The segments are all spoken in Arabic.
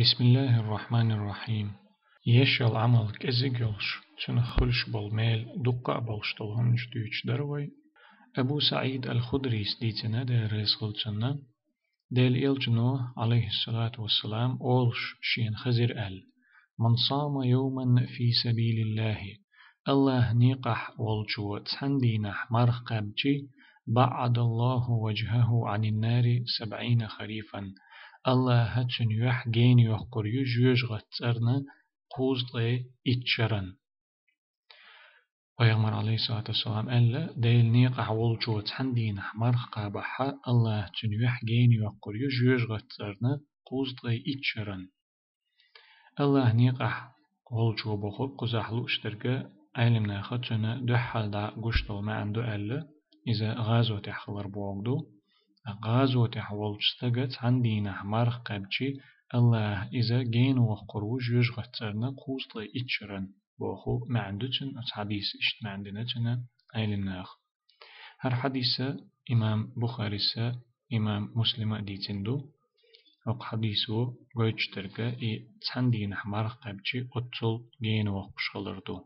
بسم الله الرحمن الرحيم يشل عمل كزيجلش تن خلش بالميل دقة بالشتلهم جديش دروي أبو سعيد الخدري سديتنا دير رسخلتنا ديل إلجنو عليه الصلاة والسلام أولش شين خزر أل من صام يوما في سبيل الله الله نيقح والجو تحندينح مرخ قبجي بعد الله وجهه عن النار سبعين خريفا الله هتشن يح جين يحقر يجوج غتسرنا قوزلي إتشرن. ويغمر عليه الصلاة والسلام ألا ديل نيق أحول جو تحندين مرخ قابحة. الله تن يح جين يحقر يجوج غتسرنا قوزلي إتشرن. الله نيق أحول جو بخوب قزحلو اشترك علمنا خدشنا دحل دا قشتل ما عنده ألا. إذا غازو تحخلر بوغدو. غازو تحول شتغت عندنا مرخ قبچي الله إذا جين وقروج يجغترنا قوسط إتشرن بوخو ما عندوشن حديث إشت ما عندنا جنا أيلناخ هر حديثة إمام بخاري إمام مسلم ديتندو وق حديثو قويتش تركا إي تحندين حمار قبچي أتل جين وقش خلردو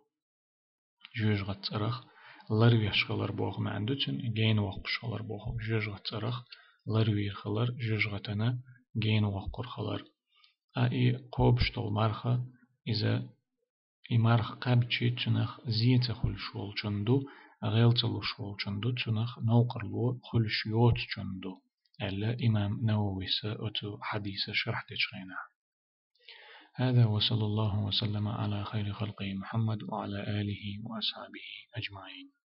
جوج غترخ لروي خلر بوخ ما عندوشن جين وقش خلر بوخ جوج غترخ لروي خلر جوج غتنا جين وقر خلر أي قوبشتل مرخة إذا إمارخ قبچي تنخ زيت خل شول چندو غيلتلو شول چندو تنخ نوقر لو خل چندو ألا إمام نووي سأتو حديث شرح تشغينا هذا وصلى الله وسلم على خير خلقه محمد وعلى آله وأصحابه أجمعين